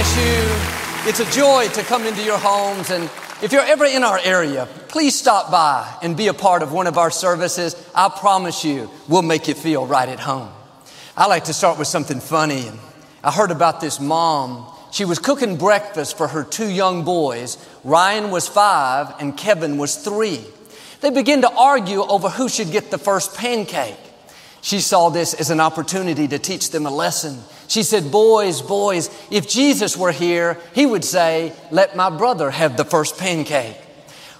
bless you. It's a joy to come into your homes. And if you're ever in our area, please stop by and be a part of one of our services. I promise you, we'll make you feel right at home. I like to start with something funny. I heard about this mom. She was cooking breakfast for her two young boys. Ryan was five and Kevin was three. They began to argue over who should get the first pancake. She saw this as an opportunity to teach them a lesson. She said, Boys, boys, if Jesus were here, he would say, Let my brother have the first pancake.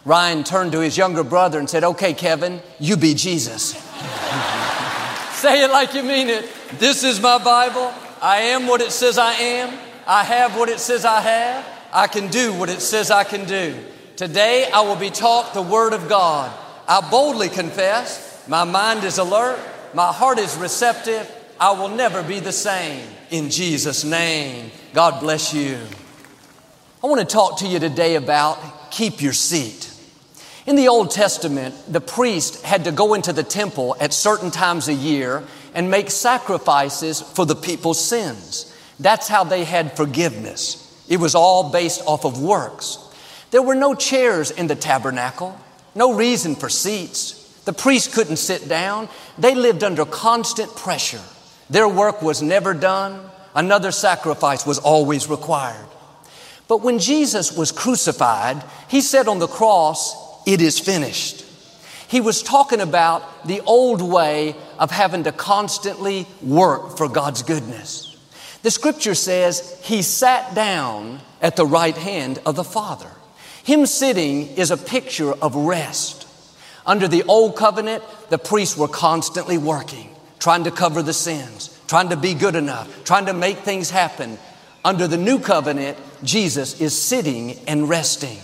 Ryan turned to his younger brother and said, Okay, Kevin, you be Jesus. Say it like you mean it. This is my Bible. I am what it says I am. I have what it says I have. I can do what it says I can do. Today I will be taught the Word of God. I boldly confess, my mind is alert, my heart is receptive. I will never be the same. In Jesus' name, God bless you. I want to talk to you today about keep your seat. In the Old Testament, the priest had to go into the temple at certain times a year and make sacrifices for the people's sins. That's how they had forgiveness. It was all based off of works. There were no chairs in the tabernacle, no reason for seats. The priest couldn't sit down. They lived under constant pressure. Their work was never done. Another sacrifice was always required. But when Jesus was crucified, he said on the cross, It is finished. He was talking about the old way of having to constantly work for God's goodness. The scripture says he sat down at the right hand of the Father. Him sitting is a picture of rest. Under the old covenant, the priests were constantly working, trying to cover the sins, trying to be good enough, trying to make things happen. Under the new covenant, Jesus is sitting and resting.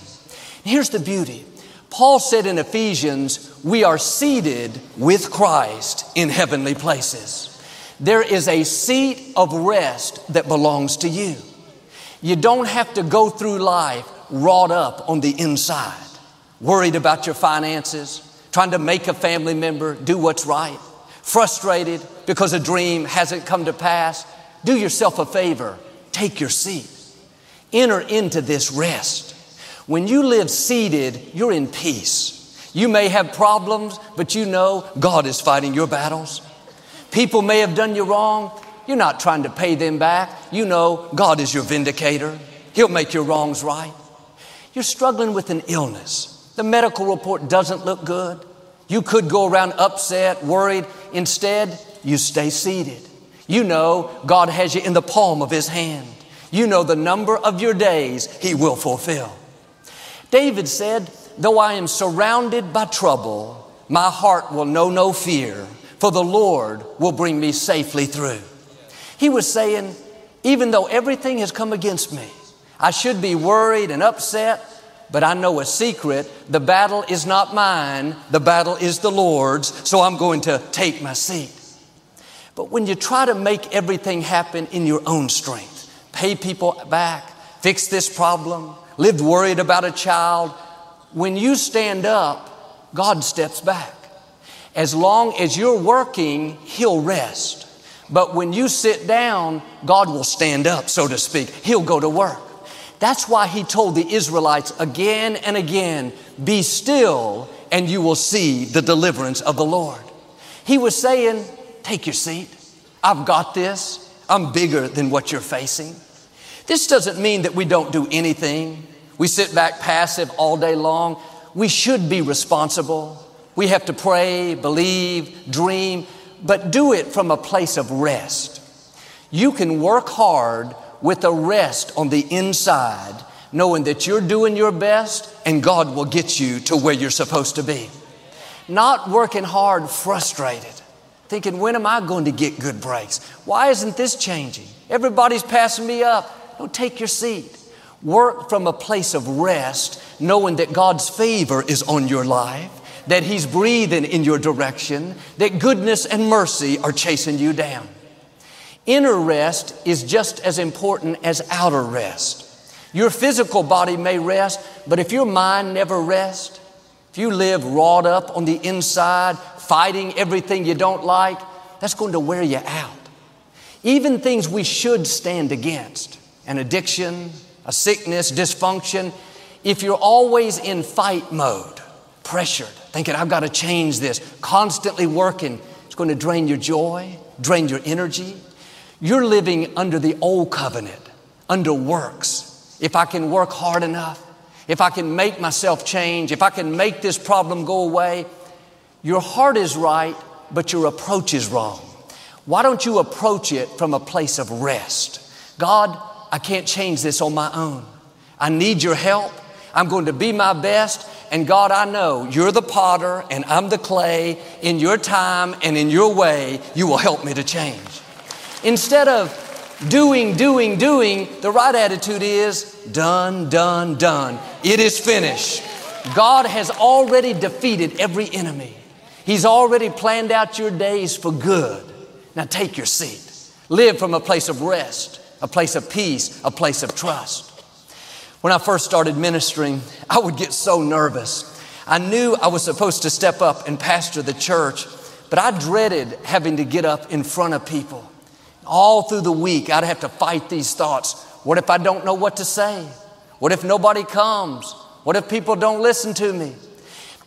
Here's the beauty. Paul said in Ephesians, we are seated with Christ in heavenly places. There is a seat of rest that belongs to you. You don't have to go through life wrought up on the inside, worried about your finances, trying to make a family member do what's right, frustrated because a dream hasn't come to pass, do yourself a favor. Take your seat. Enter into this rest. When you live seated, you're in peace. You may have problems, but you know God is fighting your battles. People may have done you wrong. You're not trying to pay them back. You know God is your vindicator. He'll make your wrongs right. You're struggling with an illness. The medical report doesn't look good. You could go around upset, worried. Instead, you stay seated. You know God has you in the palm of His hand. You know the number of your days He will fulfill. David said, Though I am surrounded by trouble, my heart will know no fear, for the Lord will bring me safely through. He was saying, Even though everything has come against me, I should be worried and upset, but I know a secret. The battle is not mine, the battle is the Lord's, so I'm going to take my seat. But when you try to make everything happen in your own strength, pay people back, fix this problem, lived worried about a child, when you stand up, God steps back. As long as you're working, He'll rest. But when you sit down, God will stand up, so to speak. He'll go to work. That's why he told the Israelites again and again, be still and you will see the deliverance of the Lord. He was saying, take your seat. I've got this. I'm bigger than what you're facing. This doesn't mean that we don't do anything. We sit back passive all day long. We should be responsible. We have to pray, believe, dream, but do it from a place of rest. You can work hard with a rest on the inside, knowing that you're doing your best and God will get you to where you're supposed to be. Not working hard, frustrated, thinking, when am I going to get good breaks? Why isn't this changing? Everybody's passing me up. No, take your seat. Work from a place of rest, knowing that God's favor is on your life, that He's breathing in your direction, that goodness and mercy are chasing you down. Inner rest is just as important as outer rest. Your physical body may rest, but if your mind never rests, if you live wrought up on the inside, fighting everything you don't like, that's going to wear you out. Even things we should stand against. an addiction, a sickness, dysfunction, if you're always in fight mode, pressured, thinking, I've got to change this, constantly working, it's going to drain your joy, drain your energy. You're living under the old covenant, under works. If I can work hard enough, if I can make myself change, if I can make this problem go away, your heart is right, but your approach is wrong. Why don't you approach it from a place of rest? God, I can't change this on my own. I need your help. I'm going to be my best. And God, I know you're the potter and I'm the clay. In your time and in your way, you will help me to change. Instead of doing, doing, doing, the right attitude is done, done, done. It is finished. God has already defeated every enemy. He's already planned out your days for good. Now take your seat. Live from a place of rest, a place of peace, a place of trust. When I first started ministering, I would get so nervous. I knew I was supposed to step up and pastor the church, but I dreaded having to get up in front of people. All through the week, I'd have to fight these thoughts. What if I don't know what to say? What if nobody comes? What if people don't listen to me?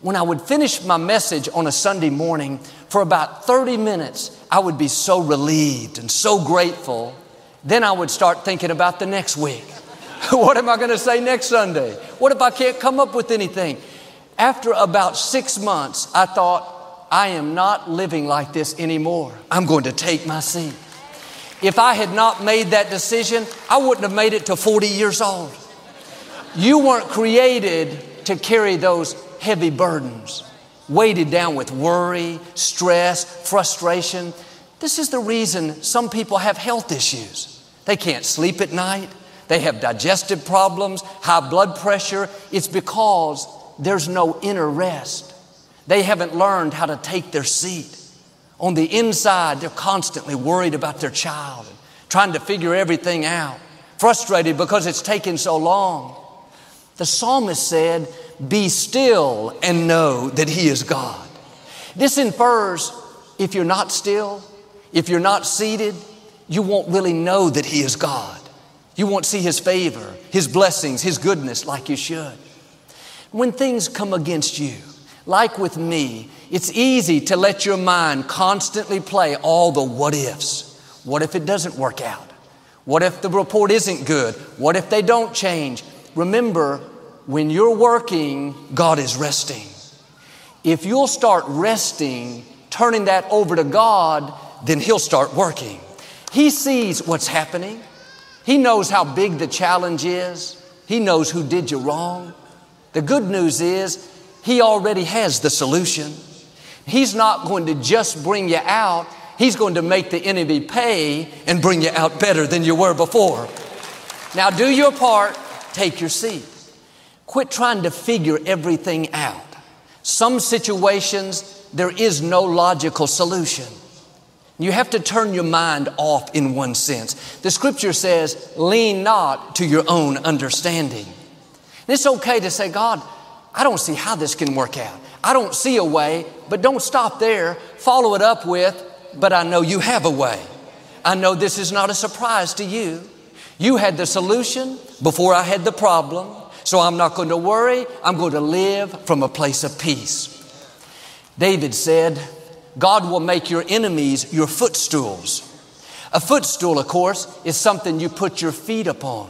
When I would finish my message on a Sunday morning, for about 30 minutes, I would be so relieved and so grateful. Then I would start thinking about the next week. what am I going to say next Sunday? What if I can't come up with anything? After about six months, I thought, I am not living like this anymore. I'm going to take my seat. If I had not made that decision, I wouldn't have made it to 40 years old. You weren't created to carry those heavy burdens, weighted down with worry, stress, frustration. This is the reason some people have health issues. They can't sleep at night. They have digestive problems, high blood pressure. It's because there's no inner rest. They haven't learned how to take their seat. On the inside, they're constantly worried about their child, and trying to figure everything out, frustrated because it's taken so long. The psalmist said, Be still and know that He is God. This infers if you're not still, if you're not seated, you won't really know that He is God. You won't see His favor, His blessings, His goodness like you should. When things come against you, like with me, it's easy to let your mind constantly play all the what ifs. What if it doesn't work out? What if the report isn't good? What if they don't change? Remember, when you're working, God is resting. If you'll start resting, turning that over to God, then He'll start working. He sees what's happening. He knows how big the challenge is. He knows who did you wrong. The good news is He already has the solution. He's not going to just bring you out, He's going to make the enemy pay and bring you out better than you were before. Now, do your part, take your seat. Quit trying to figure everything out. Some situations, there is no logical solution. You have to turn your mind off in one sense. The scripture says, lean not to your own understanding. And it's okay to say, God, I don't see how this can work out. I don't see a way, but don't stop there. Follow it up with, but I know you have a way. I know this is not a surprise to you. You had the solution before I had the problem, so I'm not going to worry. I'm going to live from a place of peace. David said, God will make your enemies your footstools. A footstool, of course, is something you put your feet upon.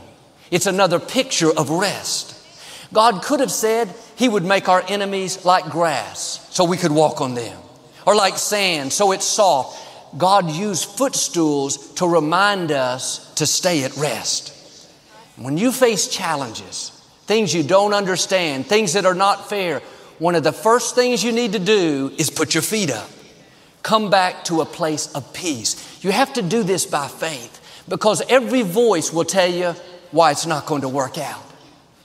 It's another picture of rest. God could have said He would make our enemies like grass so we could walk on them, or like sand so it's soft. God used footstools to remind us to stay at rest. When you face challenges, things you don't understand, things that are not fair, one of the first things you need to do is put your feet up. Come back to a place of peace. You have to do this by faith because every voice will tell you why it's not going to work out.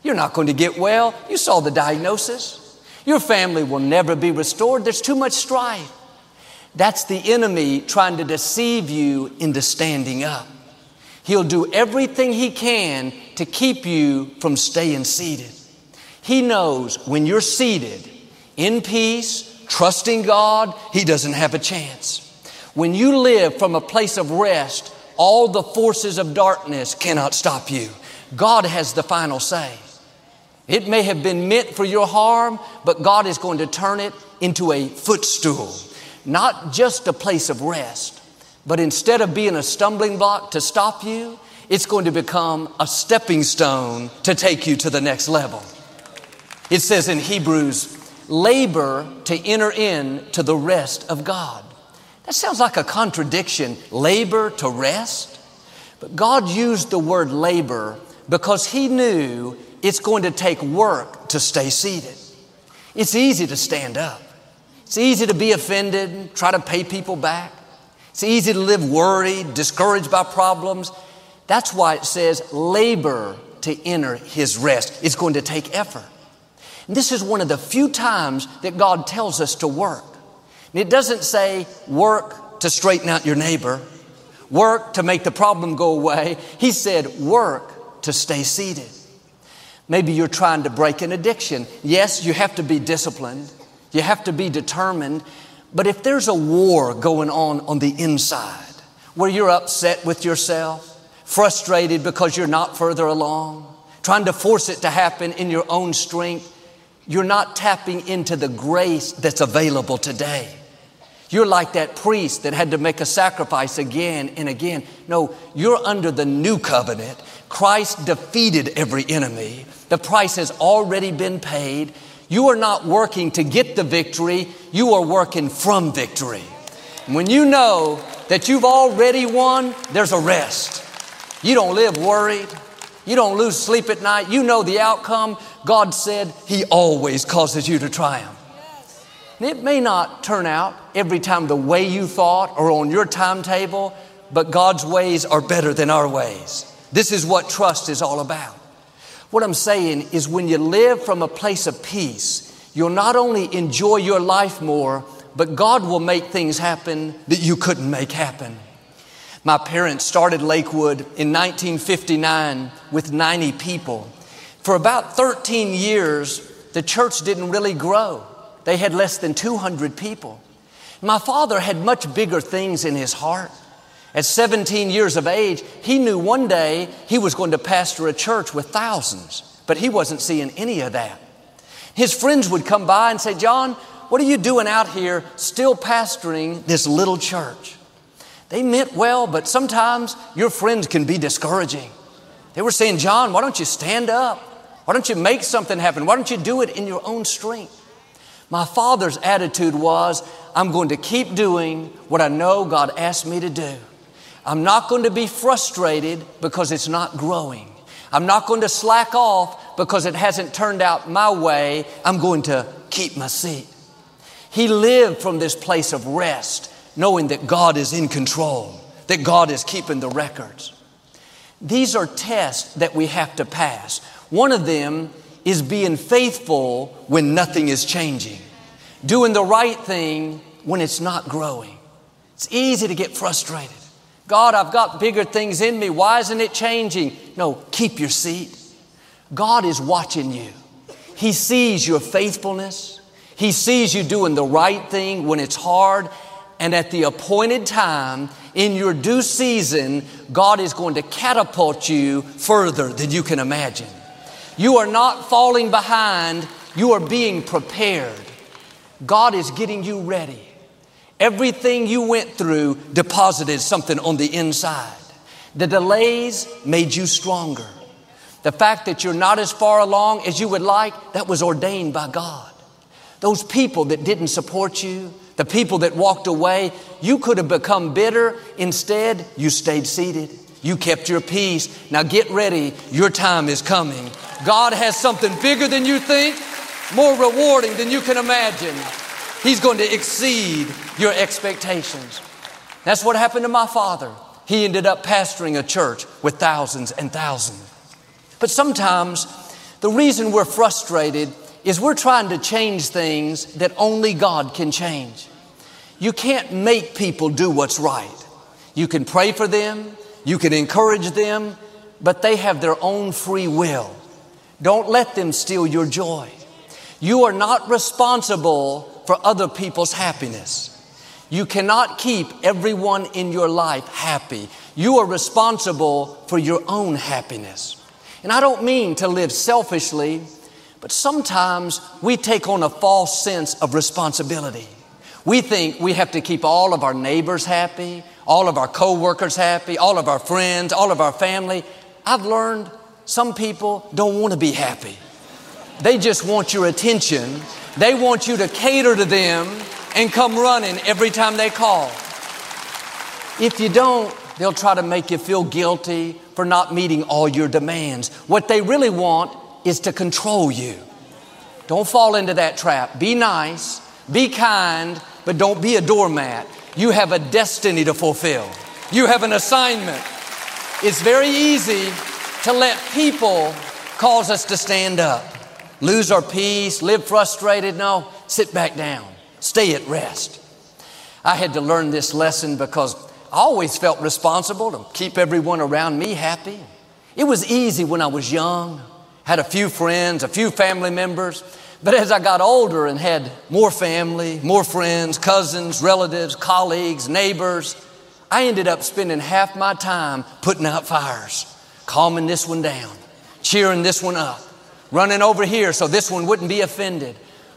You're not going to get well. You saw the diagnosis. Your family will never be restored. There's too much strife. That's the enemy trying to deceive you into standing up. He'll do everything he can to keep you from staying seated. He knows when you're seated in peace, trusting God, he doesn't have a chance. When you live from a place of rest, All the forces of darkness cannot stop you. God has the final say. It may have been meant for your harm, but God is going to turn it into a footstool, not just a place of rest, but instead of being a stumbling block to stop you, it's going to become a stepping stone to take you to the next level. It says in Hebrews, labor to enter in to the rest of God. That sounds like a contradiction, labor to rest. But God used the word labor because He knew it's going to take work to stay seated. It's easy to stand up. It's easy to be offended, try to pay people back. It's easy to live worried, discouraged by problems. That's why it says labor to enter His rest. It's going to take effort. And this is one of the few times that God tells us to work. And it doesn't say work to straighten out your neighbor, work to make the problem go away. He said work to stay seated. Maybe you're trying to break an addiction. Yes, you have to be disciplined. You have to be determined. But if there's a war going on on the inside where you're upset with yourself, frustrated because you're not further along, trying to force it to happen in your own strength, you're not tapping into the grace that's available today. You're like that priest that had to make a sacrifice again and again. No, you're under the new covenant. Christ defeated every enemy. The price has already been paid. You are not working to get the victory, you are working from victory. When you know that you've already won, there's a rest. You don't live worried. You don't lose sleep at night. You know the outcome. God said He always causes you to triumph. It may not turn out every time the way you thought or on your timetable, but God's ways are better than our ways. This is what trust is all about. What I'm saying is when you live from a place of peace, you'll not only enjoy your life more, but God will make things happen that you couldn't make happen. My parents started Lakewood in 1959 with 90 people. For about 13 years, the church didn't really grow. They had less than 200 people. My father had much bigger things in his heart. At 17 years of age, he knew one day he was going to pastor a church with thousands, but he wasn't seeing any of that. His friends would come by and say, John, what are you doing out here still pastoring this little church? They meant well, but sometimes your friends can be discouraging. They were saying, John, why don't you stand up? Why don't you make something happen? Why don't you do it in your own strength? My father's attitude was, I'm going to keep doing what I know God asked me to do. I'm not going to be frustrated because it's not growing. I'm not going to slack off because it hasn't turned out my way. I'm going to keep my seat. He lived from this place of rest, knowing that God is in control, that God is keeping the records. These are tests that we have to pass. One of them is being faithful when nothing is changing, doing the right thing when it's not growing. It's easy to get frustrated. God, I've got bigger things in me. Why isn't it changing? No, keep your seat. God is watching you. He sees your faithfulness. He sees you doing the right thing when it's hard. And at the appointed time, in your due season, God is going to catapult you further than you can imagine. You are not falling behind, you are being prepared. God is getting you ready. Everything you went through deposited something on the inside. The delays made you stronger. The fact that you're not as far along as you would like, that was ordained by God. Those people that didn't support you, the people that walked away, you could have become bitter. Instead, you stayed seated. You kept your peace. Now get ready. Your time is coming. God has something bigger than you think, more rewarding than you can imagine. He's going to exceed your expectations. That's what happened to my father. He ended up pastoring a church with thousands and thousands. But sometimes the reason we're frustrated is we're trying to change things that only God can change. You can't make people do what's right. You can pray for them, you can encourage them, but they have their own free will. Don't let them steal your joy. You are not responsible for other people's happiness. You cannot keep everyone in your life happy. You are responsible for your own happiness. And I don't mean to live selfishly, but sometimes we take on a false sense of responsibility. We think we have to keep all of our neighbors happy, all of our coworkers happy, all of our friends, all of our family. I've learned some people don't want to be happy. They just want your attention. They want you to cater to them and come running every time they call. If you don't, they'll try to make you feel guilty for not meeting all your demands. What they really want is to control you. Don't fall into that trap. Be nice, be kind, but don't be a doormat. You have a destiny to fulfill. You have an assignment. It's very easy to let people cause us to stand up, lose our peace, live frustrated. No, sit back down, stay at rest. I had to learn this lesson because I always felt responsible to keep everyone around me happy. It was easy when I was young, had a few friends, a few family members. But as I got older and had more family, more friends, cousins, relatives, colleagues, neighbors, I ended up spending half my time putting out fires, calming this one down, cheering this one up, running over here so this one wouldn't be offended.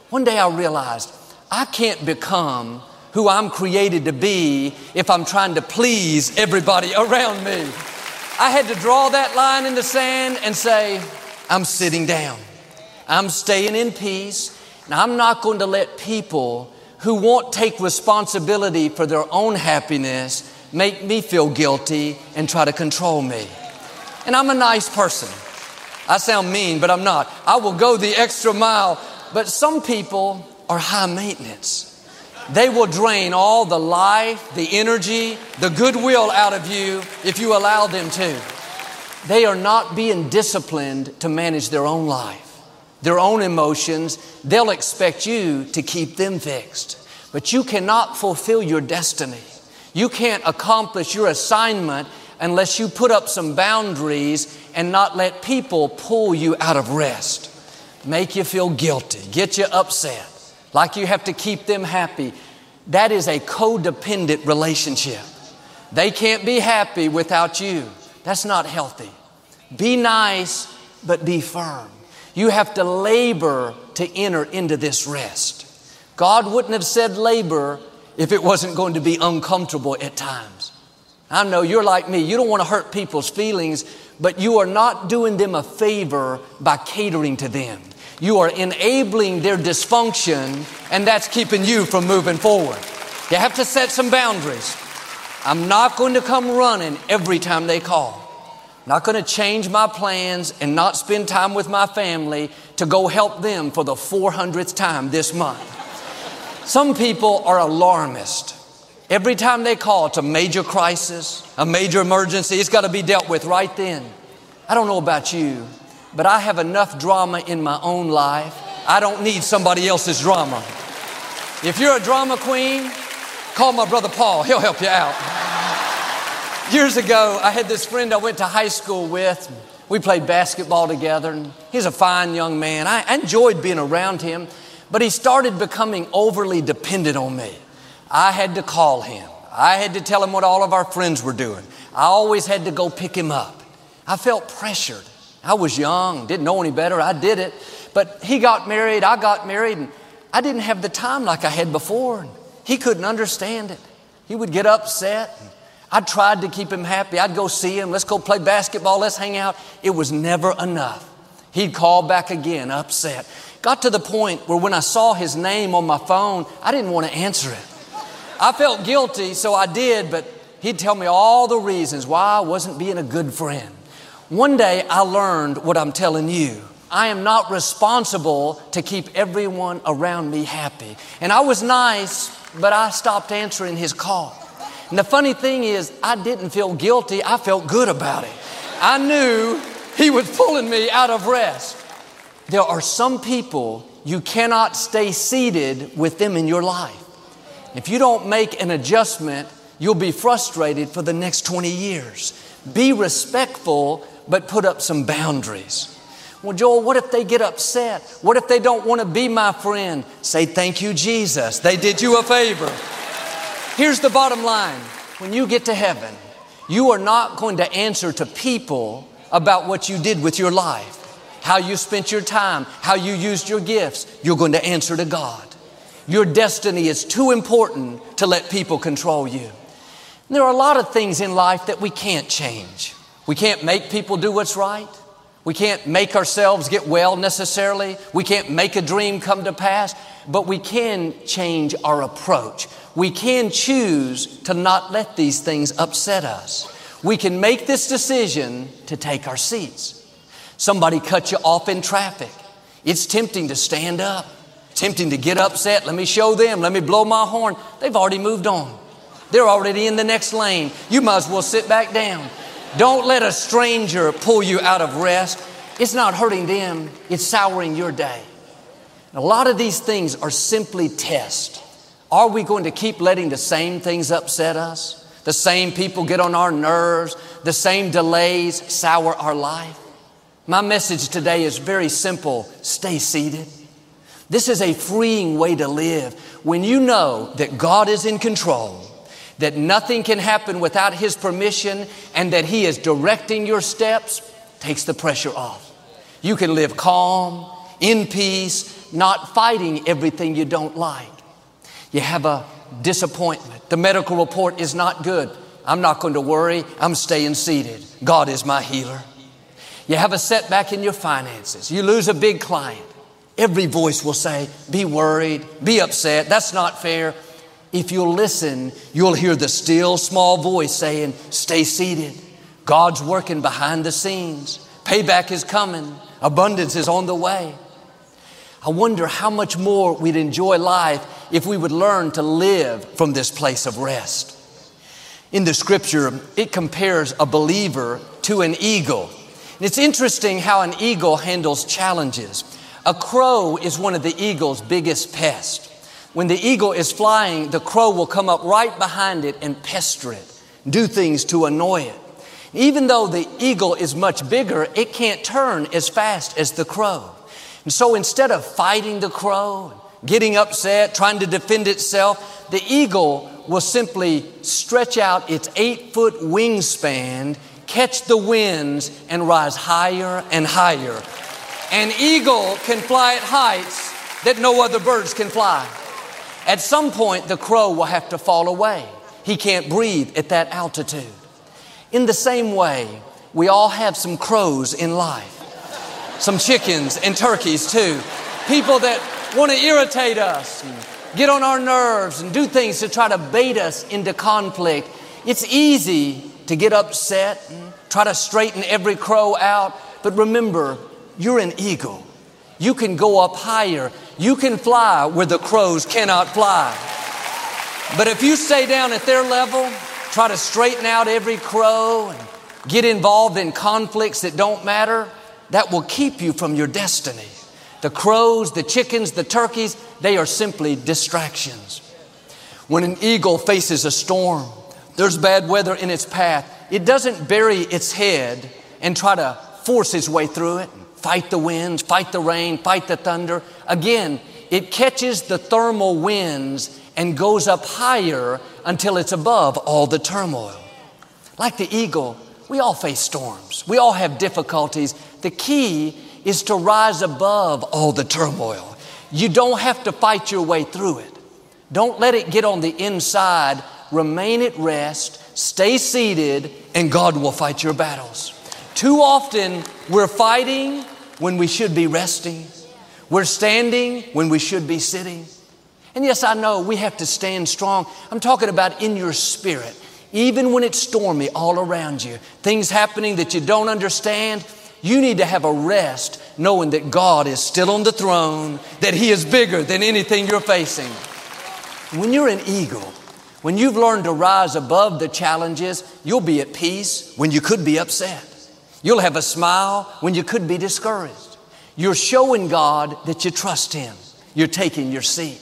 One day I realized I can't become who I'm created to be if I'm trying to please everybody around me. I had to draw that line in the sand and say, I'm sitting down. I'm staying in peace, and I'm not going to let people who won't take responsibility for their own happiness make me feel guilty and try to control me. And I'm a nice person. I sound mean, but I'm not. I will go the extra mile. But some people are high maintenance. They will drain all the life, the energy, the goodwill out of you if you allow them to. They are not being disciplined to manage their own life their own emotions, they'll expect you to keep them fixed. But you cannot fulfill your destiny. You can't accomplish your assignment unless you put up some boundaries and not let people pull you out of rest, make you feel guilty, get you upset, like you have to keep them happy. That is a codependent relationship. They can't be happy without you. That's not healthy. Be nice, but be firm. You have to labor to enter into this rest. God wouldn't have said labor if it wasn't going to be uncomfortable at times. I know you're like me. You don't want to hurt people's feelings, but you are not doing them a favor by catering to them. You are enabling their dysfunction, and that's keeping you from moving forward. You have to set some boundaries. I'm not going to come running every time they call. Not going to change my plans and not spend time with my family to go help them for the 400th time this month. Some people are alarmist. Every time they call, it's a major crisis, a major emergency. It's got to be dealt with right then. I don't know about you, but I have enough drama in my own life. I don't need somebody else's drama. If you're a drama queen, call my brother Paul. He'll help you out. Years ago, I had this friend I went to high school with. We played basketball together, and he's a fine young man. I enjoyed being around him, but he started becoming overly dependent on me. I had to call him. I had to tell him what all of our friends were doing. I always had to go pick him up. I felt pressured. I was young, didn't know any better. I did it. But he got married, I got married, and I didn't have the time like I had before. And He couldn't understand it. He would get upset. I tried to keep him happy. I'd go see him. Let's go play basketball. Let's hang out. It was never enough. He'd call back again, upset. Got to the point where when I saw his name on my phone, I didn't want to answer it. I felt guilty, so I did, but he'd tell me all the reasons why I wasn't being a good friend. One day I learned what I'm telling you. I am not responsible to keep everyone around me happy. And I was nice, but I stopped answering his call. And the funny thing is, I didn't feel guilty, I felt good about it. I knew He was pulling me out of rest. There are some people you cannot stay seated with them in your life. If you don't make an adjustment, you'll be frustrated for the next 20 years. Be respectful, but put up some boundaries. Well, Joel, what if they get upset? What if they don't want to be my friend? Say, Thank you, Jesus. They did you a favor. Here's the bottom line. When you get to heaven, you are not going to answer to people about what you did with your life, how you spent your time, how you used your gifts. You're going to answer to God. Your destiny is too important to let people control you. There are a lot of things in life that we can't change. We can't make people do what's right. We can't make ourselves get well necessarily. We can't make a dream come to pass, but we can change our approach. We can choose to not let these things upset us. We can make this decision to take our seats. Somebody cut you off in traffic. It's tempting to stand up, tempting to get upset. Let me show them, let me blow my horn. They've already moved on. They're already in the next lane. You might as well sit back down. Don't let a stranger pull you out of rest. It's not hurting them, it's souring your day. A lot of these things are simply tests. Are we going to keep letting the same things upset us? The same people get on our nerves, the same delays sour our life? My message today is very simple stay seated. This is a freeing way to live when you know that God is in control, that nothing can happen without His permission, and that He is directing your steps, takes the pressure off. You can live calm, in peace, not fighting everything you don't like. You have a disappointment. The medical report is not good. I'm not going to worry. I'm staying seated. God is my healer. You have a setback in your finances. You lose a big client. Every voice will say, be worried, be upset. That's not fair. If you'll listen, you'll hear the still small voice saying, stay seated. God's working behind the scenes. Payback is coming. Abundance is on the way. I wonder how much more we'd enjoy life if we would learn to live from this place of rest. In the scripture, it compares a believer to an eagle. And it's interesting how an eagle handles challenges. A crow is one of the eagle's biggest pests. When the eagle is flying, the crow will come up right behind it and pester it, do things to annoy it. Even though the eagle is much bigger, it can't turn as fast as the crow. And so instead of fighting the crow, getting upset, trying to defend itself, the eagle will simply stretch out its eight foot wingspan, catch the winds, and rise higher and higher. An eagle can fly at heights that no other birds can fly. At some point, the crow will have to fall away. He can't breathe at that altitude. In the same way, we all have some crows in life some chickens and turkeys too. People that want to irritate us get on our nerves and do things to try to bait us into conflict. It's easy to get upset and try to straighten every crow out. But remember, you're an eagle. You can go up higher. You can fly where the crows cannot fly. But if you stay down at their level, try to straighten out every crow and get involved in conflicts that don't matter, that will keep you from your destiny. The crows, the chickens, the turkeys, they are simply distractions. When an eagle faces a storm, there's bad weather in its path, it doesn't bury its head and try to force its way through it, fight the winds, fight the rain, fight the thunder. Again, it catches the thermal winds and goes up higher until it's above all the turmoil. Like the eagle, we all face storms. We all have difficulties. The key is to rise above all the turmoil. You don't have to fight your way through it. Don't let it get on the inside. Remain at rest, stay seated, and God will fight your battles. Too often, we're fighting when we should be resting. We're standing when we should be sitting. And yes, I know we have to stand strong. I'm talking about in your spirit. Even when it's stormy all around you, things happening that you don't understand, you need to have a rest knowing that God is still on the throne, that He is bigger than anything you're facing. When you're an eagle, when you've learned to rise above the challenges, you'll be at peace when you could be upset. You'll have a smile when you could be discouraged. You're showing God that you trust Him. You're taking your seat.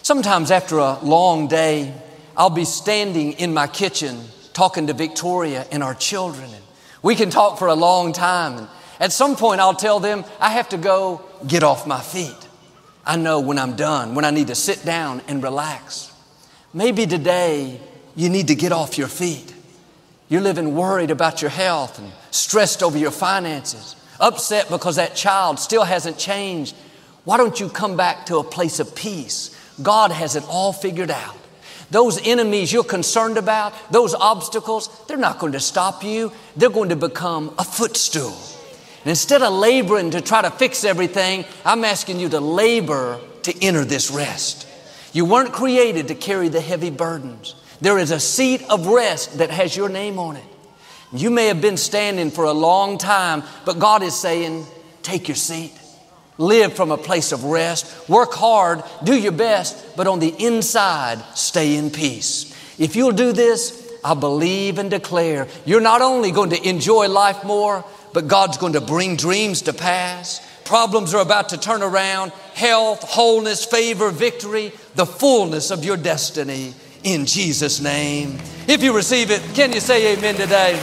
Sometimes after a long day, I'll be standing in my kitchen talking to Victoria and our children. And we can talk for a long time. And at some point, I'll tell them, I have to go get off my feet. I know when I'm done, when I need to sit down and relax. Maybe today you need to get off your feet. You're living worried about your health and stressed over your finances, upset because that child still hasn't changed. Why don't you come back to a place of peace? God has it all figured out. Those enemies you're concerned about, those obstacles, they're not going to stop you. They're going to become a footstool. And instead of laboring to try to fix everything, I'm asking you to labor to enter this rest. You weren't created to carry the heavy burdens. There is a seat of rest that has your name on it. You may have been standing for a long time, but God is saying, take your seat. Live from a place of rest. Work hard. Do your best. But on the inside, stay in peace. If you'll do this, I believe and declare you're not only going to enjoy life more, but God's going to bring dreams to pass. Problems are about to turn around. Health, wholeness, favor, victory, the fullness of your destiny in Jesus' name. If you receive it, can you say amen today?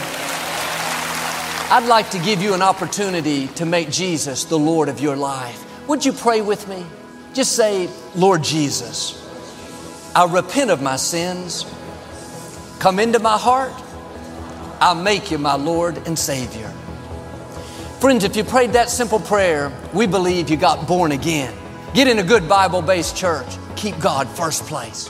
I'd like to give you an opportunity to make Jesus the Lord of your life. Would you pray with me? Just say, Lord Jesus, I repent of my sins. Come into my heart. I'll make you my Lord and Savior. Friends, if you prayed that simple prayer, we believe you got born again. Get in a good Bible based church. Keep God first place.